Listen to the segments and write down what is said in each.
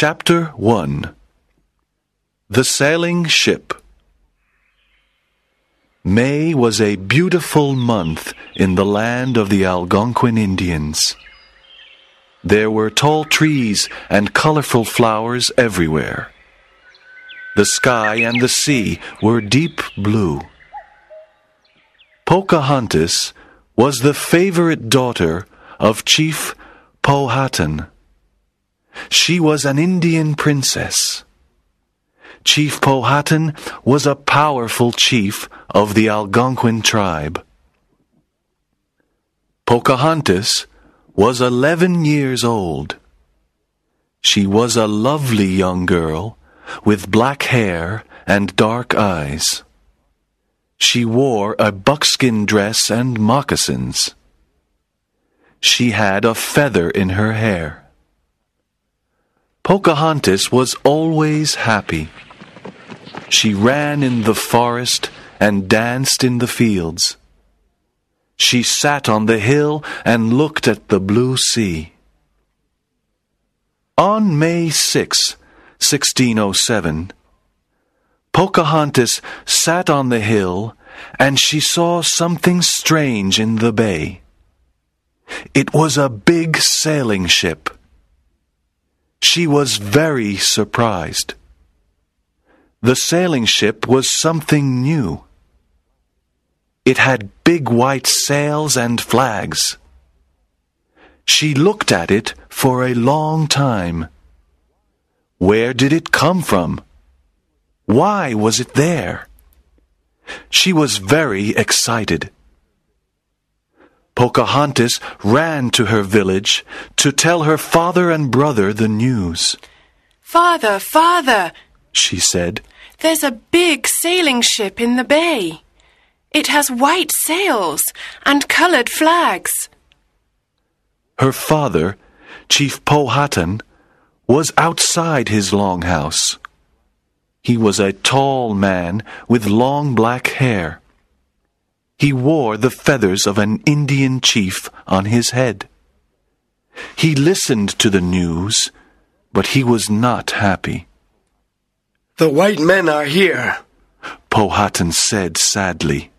Chapter 1 The Sailing Ship May was a beautiful month in the land of the Algonquin Indians. There were tall trees and colorful flowers everywhere. The sky and the sea were deep blue. Pocahontas was the favorite daughter of Chief Powhatan. She was an Indian princess. Chief Powhatan was a powerful chief of the Algonquin tribe. Pocahontas was eleven years old. She was a lovely young girl with black hair and dark eyes. She wore a buckskin dress and moccasins. She had a feather in her hair. Pocahontas was always happy. She ran in the forest and danced in the fields. She sat on the hill and looked at the blue sea. On May 6, 1607, Pocahontas sat on the hill and she saw something strange in the bay. It was a big sailing ship. She was very surprised. The sailing ship was something new. It had big white sails and flags. She looked at it for a long time. Where did it come from? Why was it there? She was very excited. Pocahontas ran to her village to tell her father and brother the news. Father, father, She said, there's a big sailing ship in the bay. It has white sails and colored flags. Her father, Chief Powhatan, was outside his long house. He was a tall man with long black hair. He wore the feathers of an Indian chief on his head. He listened to the news, but he was not happy. The white men are here. Powhatan said sadly.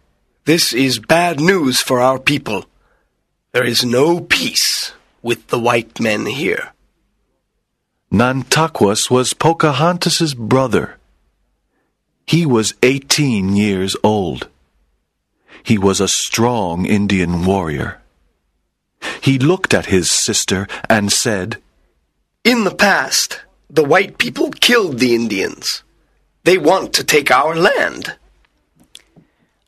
This is bad news for our people. There is no peace with the white men here. Nantaquas was Pocahontas's brother. He was eighteen years old. He was a strong Indian warrior. He looked at his sister and said, In the past, the white people killed the Indians. They want to take our land.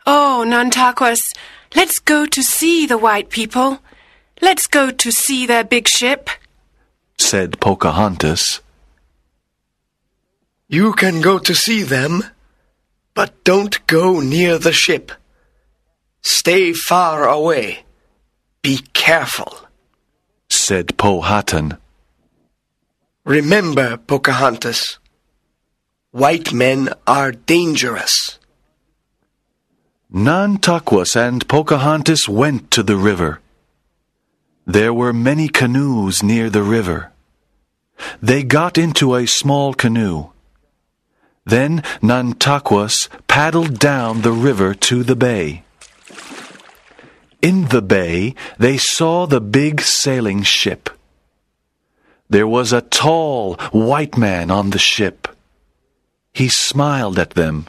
Oh, Nantaquas, let's go to see the white people. Let's go to see their big ship. said Pocahontas. You can go to see them, but don't go near the ship. Stay far away. Be careful. said Powhatan. Remember, Pocahontas, white men are dangerous. Nantaquas and Pocahontas went to the river. There were many canoes near the river. They got into a small canoe. Then Nantaquas paddled down the river to the bay. In the bay, they saw the big sailing ship. There was a tall white man on the ship. He smiled at them.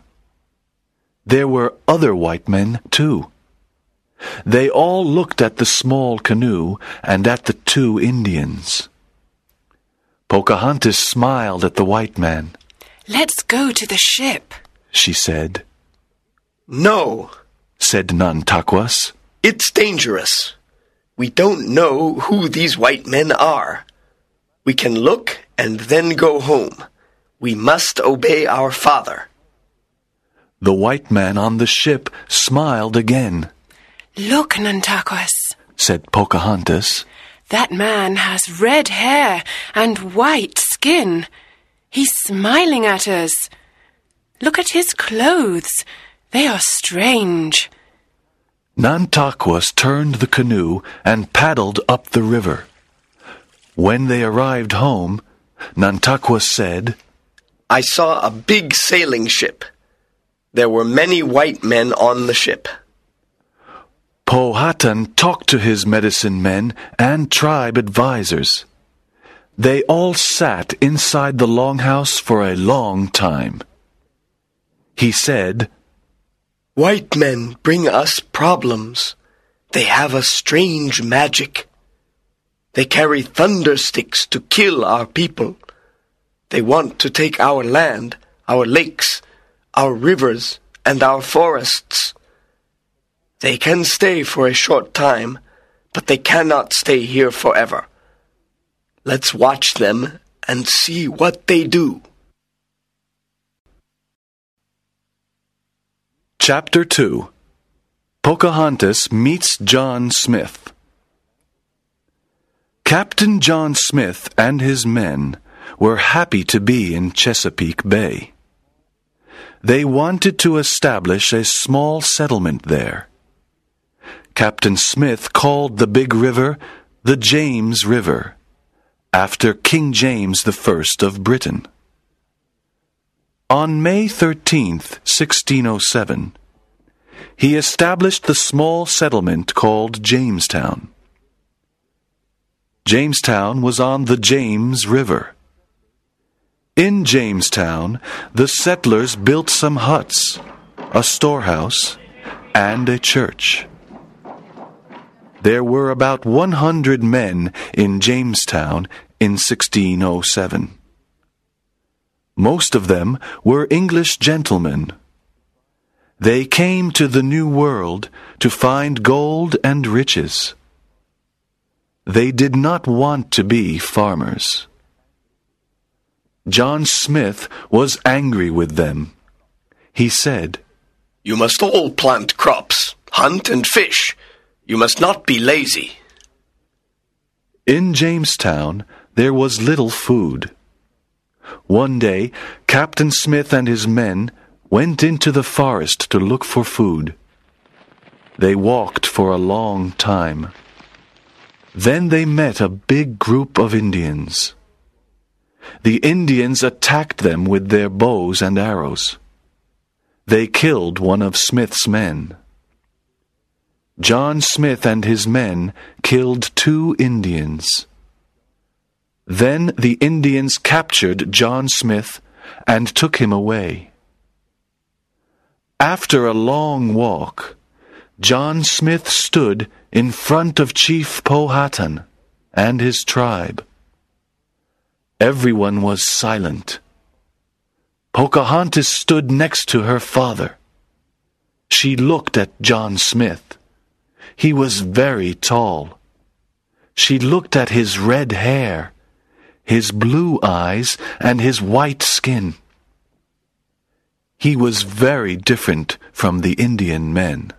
There were other white men, too. They all looked at the small canoe and at the two Indians. Pocahontas smiled at the white man. Let's go to the ship. She said, No, said Nantaquas. It's dangerous. We don't know who these white men are. We can look and then go home. We must obey our father. The white man on the ship smiled again, Look, Nantaquas. said Pocahontas. That man has red hair and white skin. He's smiling at us. Look at his clothes. They are strange. Nantaquas turned the canoe and paddled up the river. When they arrived home, Nantaquas said, I saw a big sailing ship. There were many white men on the ship. Powhatan talked to his medicine men and tribe advisers. They all sat inside the longhouse for a long time. He said, White men bring us problems. They have a strange magic. They carry thunder sticks to kill our people. They want to take our land, our lakes, our rivers, and our forests. They can stay for a short time, but they cannot stay here forever. Let's watch them and see what they do. Chapter 2 Pocahontas meets John Smith. Captain John Smith and his men were happy to be in Chesapeake Bay. They wanted to establish a small settlement there. Captain Smith called the big river the James River, after King James I of Britain. On May 13th, 1607, he established the small settlement called Jamestown. Jamestown was on the James River. In Jamestown, the settlers built some huts, a storehouse, and a church. There were about 100 men in Jamestown in 1607. Most of them were English gentlemen. They came to the New World to find gold and riches. They did not want to be farmers. John Smith was angry with them. He said, You must all plant crops, hunt and fish. You must not be lazy. In Jamestown, there was little food. One day, Captain Smith and his men went into the forest to look for food. They walked for a long time. Then they met a big group of Indians. The Indians attacked them with their bows and arrows. They killed one of Smith's men. John Smith and his men killed two Indians. Then the Indians captured John Smith and took him away. After a long walk, John Smith stood in front of Chief Powhatan and his tribe. Everyone was silent. Pocahontas stood next to her father. She looked at John Smith. He was very tall. She looked at his red hair his blue eyes, and his white skin. He was very different from the Indian men.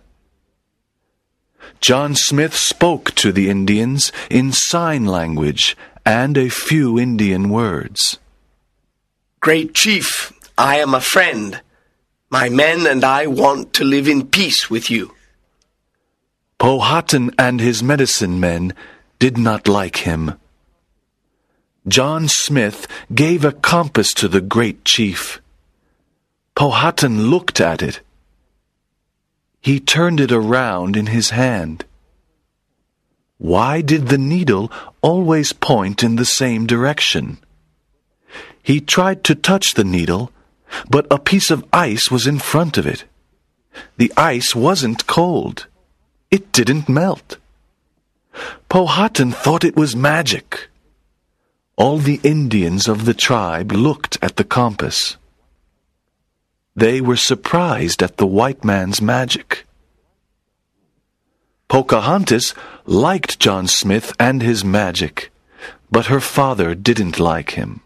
John Smith spoke to the Indians in sign language and a few Indian words. Great Chief, I am a friend. My men and I want to live in peace with you. Powhatan and his medicine men did not like him. John Smith gave a compass to the great chief. Powhatan looked at it. He turned it around in his hand. Why did the needle always point in the same direction? He tried to touch the needle, but a piece of ice was in front of it. The ice wasn't cold. It didn't melt. Powhatan thought it was magic. All the Indians of the tribe looked at the compass. They were surprised at the white man's magic. Pocahontas liked John Smith and his magic, but her father didn't like him.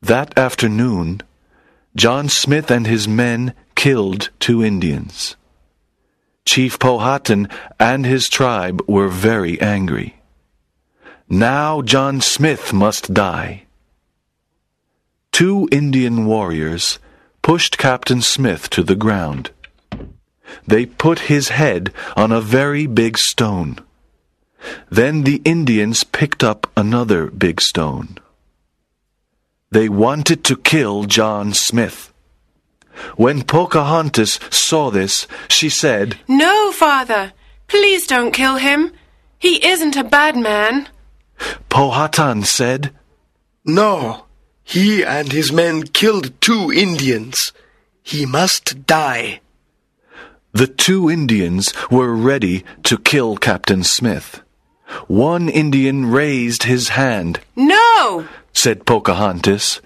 That afternoon, John Smith and his men killed two Indians. Chief Powhatan and his tribe were very angry. Now John Smith must die. Two Indian warriors pushed Captain Smith to the ground. They put his head on a very big stone. Then the Indians picked up another big stone. They wanted to kill John Smith. When Pocahontas saw this, she said, No, father. Please don't kill him. He isn't a bad man. Powhatan said, No, he and his men killed two Indians. He must die. The two Indians were ready to kill Captain Smith. One Indian raised his hand, No! said Pocahontas.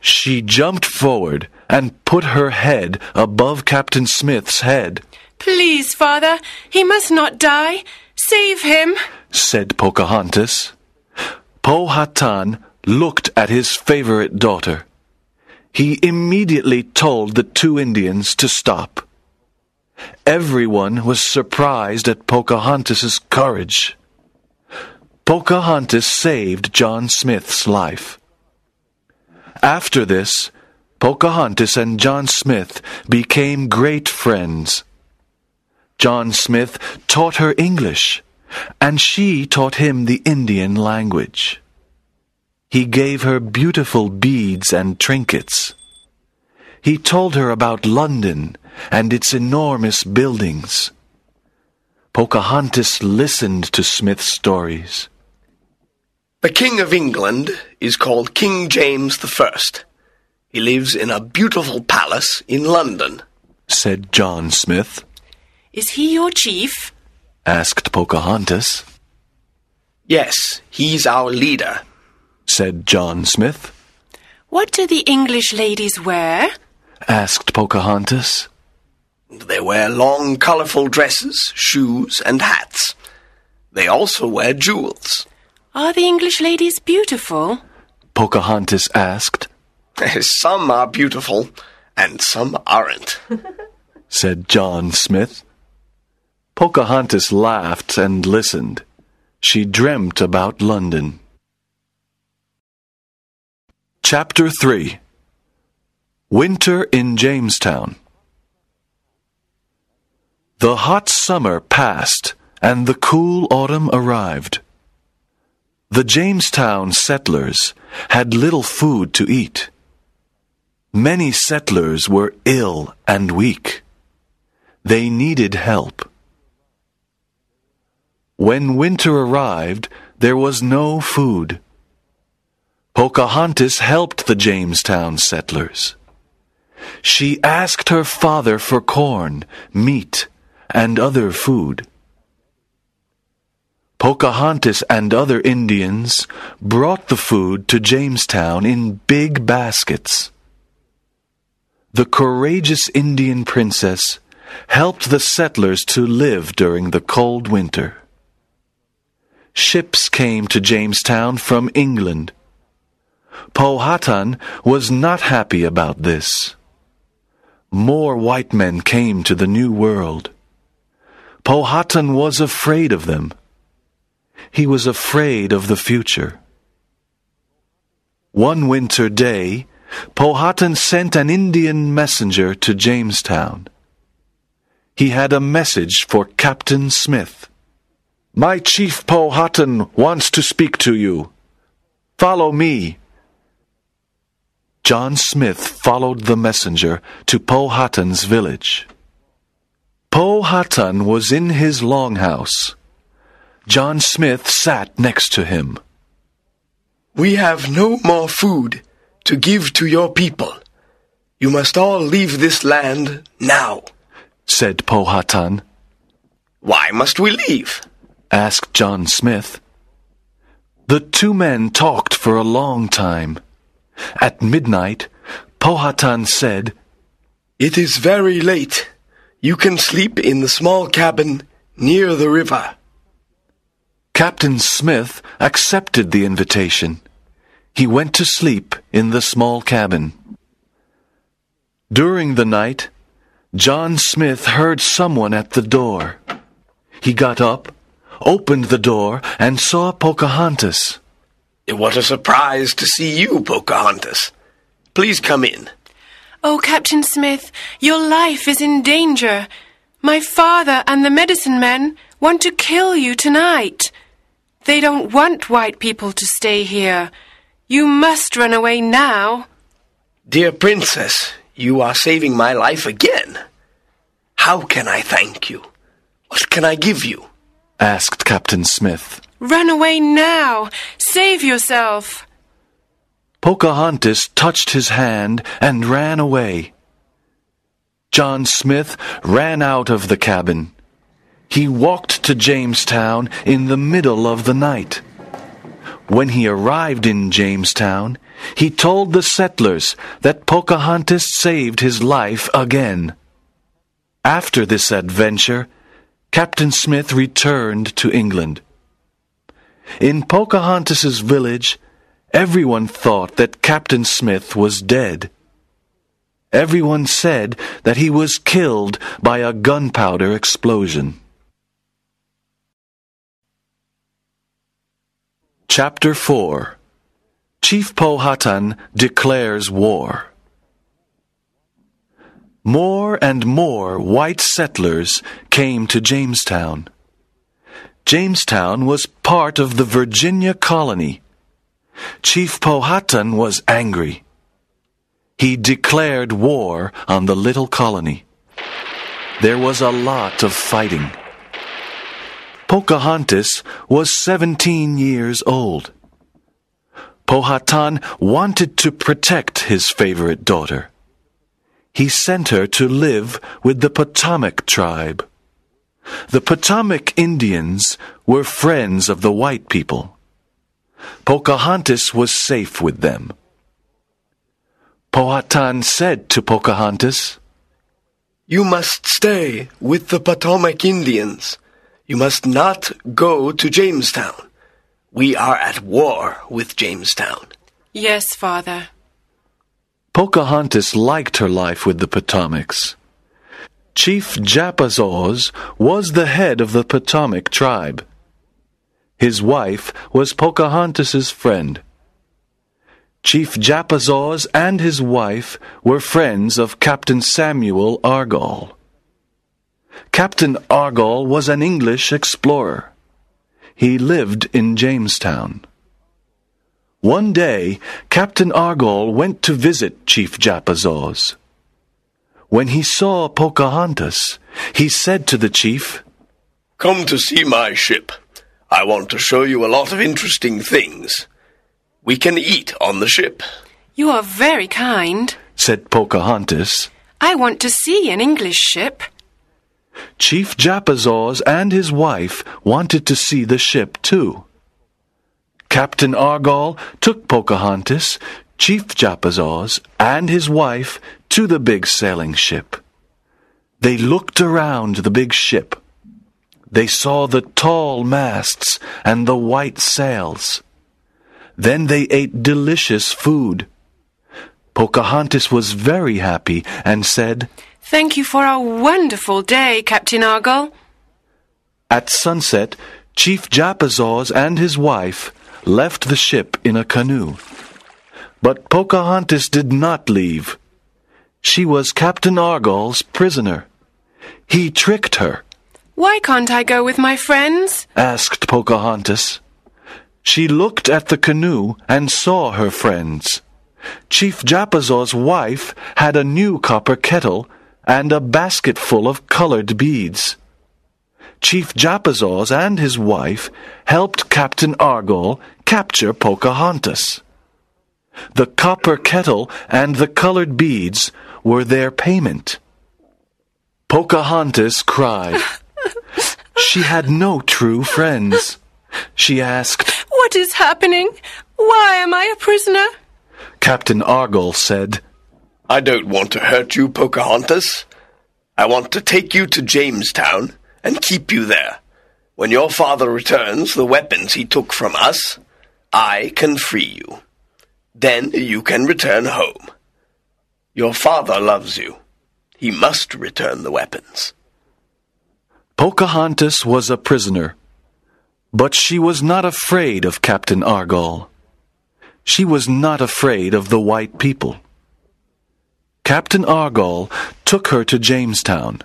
She jumped forward and put her head above Captain Smith's head, Please, father. He must not die. Save him. said Pocahontas. Powhatan looked at his favorite daughter. He immediately told the two Indians to stop. Everyone was surprised at Pocahontas's courage. Pocahontas saved John Smith's life. After this, Pocahontas and John Smith became great friends. John Smith taught her English, and she taught him the Indian language. He gave her beautiful beads and trinkets. He told her about London and its enormous buildings. Pocahontas listened to Smith's stories. The King of England is called King James the First. He lives in a beautiful palace in London. said John Smith. Is he your chief? Asked Pocahontas. Yes, he's our leader. said John Smith. What do the English ladies wear? asked Pocahontas. They wear long, colorful dresses, shoes, and hats. They also wear jewels. Are the English ladies beautiful? Pocahontas asked, Some are beautiful, and some aren't. said John Smith. Pocahontas laughed and listened. She dreamt about London. Chapter 3 Winter in Jamestown The hot summer passed, and the cool autumn arrived. The Jamestown settlers had little food to eat. Many settlers were ill and weak. They needed help. When winter arrived, there was no food. Pocahontas helped the Jamestown settlers. She asked her father for corn, meat, and other food. Pocahontas and other Indians brought the food to Jamestown in big baskets. The courageous Indian princess helped the settlers to live during the cold winter. Ships came to Jamestown from England. Powhatan was not happy about this. More white men came to the New World. Powhatan was afraid of them. He was afraid of the future. One winter day, Powhatan sent an Indian messenger to Jamestown. He had a message for Captain Smith. My chief Powhatan wants to speak to you. Follow me. John Smith followed the messenger to Powhatan's village. Powhatan was in his longhouse. John Smith sat next to him. We have no more food to give to your people. You must all leave this land now. said Powhatan. Why must we leave? Asked John Smith. The two men talked for a long time. At midnight, Powhatan said, It is very late. You can sleep in the small cabin near the river. Captain Smith accepted the invitation. He went to sleep in the small cabin. During the night, John Smith heard someone at the door. He got up, opened the door, and saw Pocahontas. What a surprise to see you, Pocahontas. Please come in. Oh, Captain Smith, your life is in danger. My father and the medicine men want to kill you tonight. They don't want white people to stay here. You must run away now. Dear princess, you are saving my life again. How can I thank you? What can I give you? Asked Captain Smith. Run away now. Save yourself. Pocahontas touched his hand and ran away. John Smith ran out of the cabin. He walked to Jamestown in the middle of the night. When he arrived in Jamestown, he told the settlers that Pocahontas saved his life again. After this adventure, Captain Smith returned to England. In Pocahontas's village, everyone thought that Captain Smith was dead. Everyone said that he was killed by a gunpowder explosion. Chapter 4 Chief Powhatan declares war. More and more white settlers came to Jamestown. Jamestown was part of the Virginia colony. Chief Powhatan was angry. He declared war on the little colony. There was a lot of fighting. Pocahontas was 17 years old. Powhatan wanted to protect his favorite daughter. He sent her to live with the Potomac tribe. The Potomac Indians were friends of the white people. Pocahontas was safe with them. Powhatan said to Pocahontas, You must stay with the Potomac Indians. You must not go to Jamestown. We are at war with Jamestown. Yes, father. Pocahontas liked her life with the Potomacs. Chief Japazaws was the head of the Potomac tribe. His wife was Pocahontas's friend. Chief Japazaws and his wife were friends of Captain Samuel Argall. Captain Argall was an English explorer. He lived in Jamestown. One day, Captain Argall went to visit Chief Japazaws. When he saw Pocahontas, he said to the chief, Come to see my ship. I want to show you a lot of interesting things. We can eat on the ship. You are very kind. said Pocahontas. I want to see an English ship. Chief Japazaws and his wife wanted to see the ship too. Captain Argall took Pocahontas, Chief Japazaws, and his wife to the big sailing ship. They looked around the big ship. They saw the tall masts and the white sails. Then they ate delicious food. Pocahontas was very happy and said, Thank you for a wonderful day, Captain Argall. At sunset, Chief Japazaws and his wife left the ship in a canoe. But Pocahontas did not leave. She was Captain Argall's prisoner. He tricked her, Why can't I go with my friends? asked Pocahontas. She looked at the canoe and saw her friends. Chief Japazaw's wife had a new copper kettle and a basket full of colored beads. Chief Japazaws and his wife helped Captain Argall capture Pocahontas. The copper kettle and the colored beads were their payment. Pocahontas cried. she had no true friends. She asked, What is happening? Why am I a prisoner? Captain Argall said, I don't want to hurt you, Pocahontas. I want to take you to Jamestown and keep you there. When your father returns the weapons he took from us, I can free you. Then you can return home. Your father loves you. He must return the weapons. Pocahontas was a prisoner, but she was not afraid of Captain Argall. She was not afraid of the white people. Captain Argall took her to Jamestown.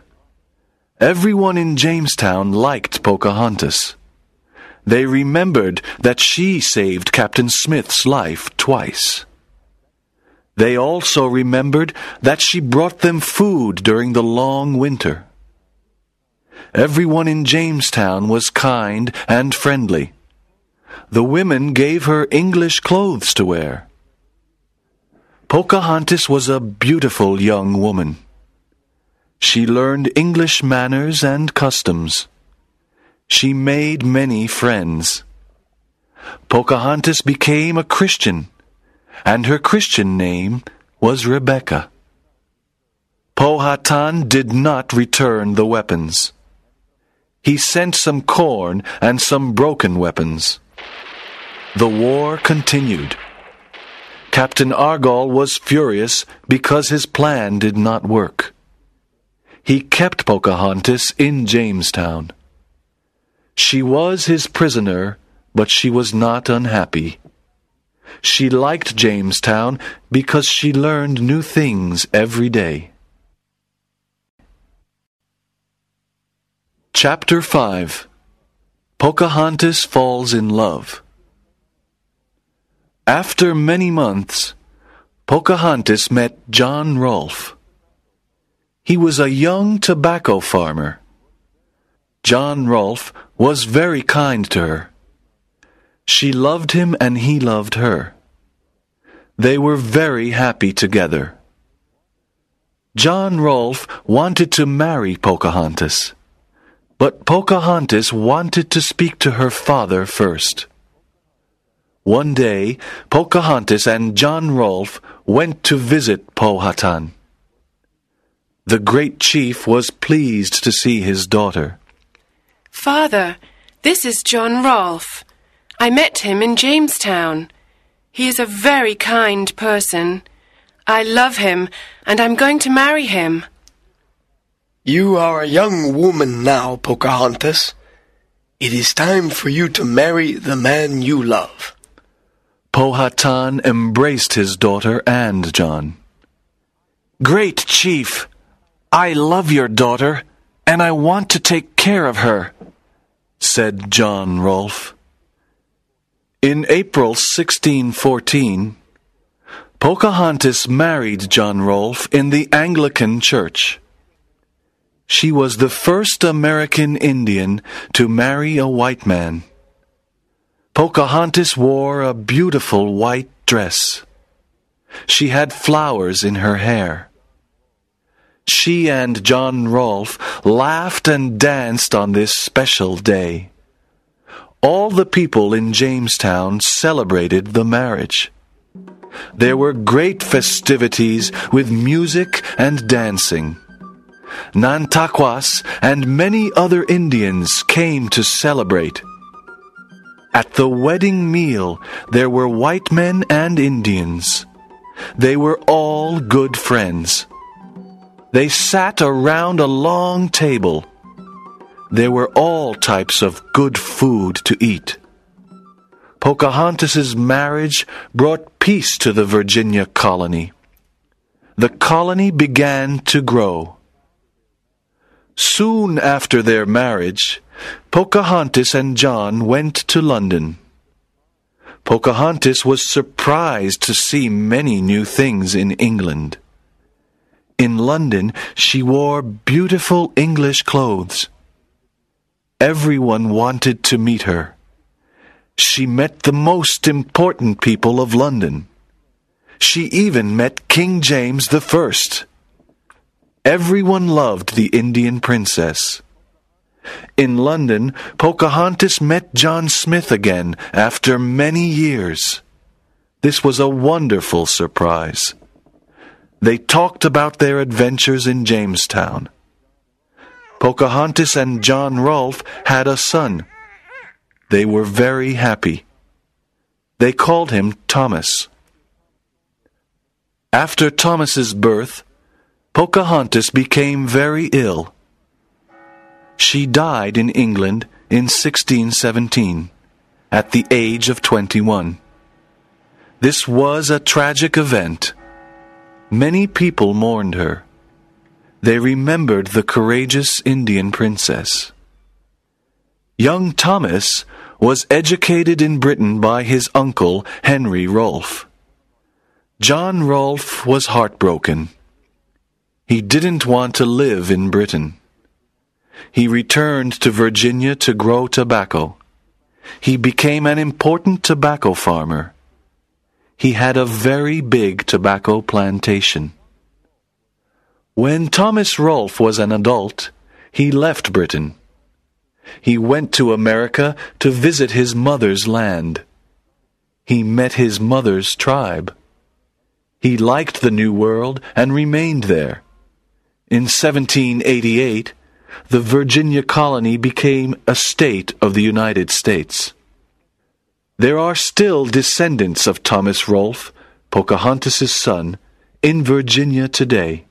Everyone in Jamestown liked Pocahontas. They remembered that she saved Captain Smith's life twice. They also remembered that she brought them food during the long winter. Everyone in Jamestown was kind and friendly. The women gave her English clothes to wear. Pocahontas was a beautiful young woman. She learned English manners and customs. She made many friends. Pocahontas became a Christian, and her Christian name was Rebecca. Powhatan did not return the weapons. He sent some corn and some broken weapons. The war continued. Captain Argall was furious because his plan did not work. He kept Pocahontas in Jamestown. She was his prisoner, but she was not unhappy. She liked Jamestown because she learned new things every day. Chapter 5 Pocahontas Falls in Love After many months, Pocahontas met John Rolfe. He was a young tobacco farmer. John Rolfe was very kind to her. She loved him and he loved her. They were very happy together. John Rolfe wanted to marry Pocahontas. But Pocahontas wanted to speak to her father first. One day, Pocahontas and John Rolfe went to visit Powhatan. The great chief was pleased to see his daughter. Father, this is John Rolfe. I met him in Jamestown. He is a very kind person. I love him, and I'm going to marry him. You are a young woman now, Pocahontas. It is time for you to marry the man you love. Powhatan embraced his daughter and John. Great chief, I love your daughter, and I want to take care of her, said John Rolfe. In April 1614, Pocahontas married John Rolfe in the Anglican Church. She was the first American Indian to marry a white man. Pocahontas wore a beautiful white dress. She had flowers in her hair. She and John Rolfe laughed and danced on this special day. All the people in Jamestown celebrated the marriage. There were great festivities with music and dancing. Nantaquas, and many other Indians came to celebrate. At the wedding meal, there were white men and Indians. They were all good friends. They sat around a long table. There were all types of good food to eat. Pocahontas's marriage brought peace to the Virginia colony. The colony began to grow. Soon after their marriage, Pocahontas and John went to London. Pocahontas was surprised to see many new things in England. In London, she wore beautiful English clothes. Everyone wanted to meet her. She met the most important people of London. She even met King James the First. Everyone loved the Indian princess. In London, Pocahontas met John Smith again after many years. This was a wonderful surprise. They talked about their adventures in Jamestown. Pocahontas and John Rolfe had a son. They were very happy. They called him Thomas. After Thomas's birth, Pocahontas became very ill. She died in England in 1617 at the age of 21. This was a tragic event. Many people mourned her. They remembered the courageous Indian princess. Young Thomas was educated in Britain by his uncle Henry Rolfe. John Rolfe was heartbroken. He didn't want to live in Britain. He returned to Virginia to grow tobacco. He became an important tobacco farmer. He had a very big tobacco plantation. When Thomas Rolfe was an adult, he left Britain. He went to America to visit his mother's land. He met his mother's tribe. He liked the New World and remained there. In 1788, the Virginia colony became a state of the United States. There are still descendants of Thomas Rolfe, Pocahontas's son, in Virginia today.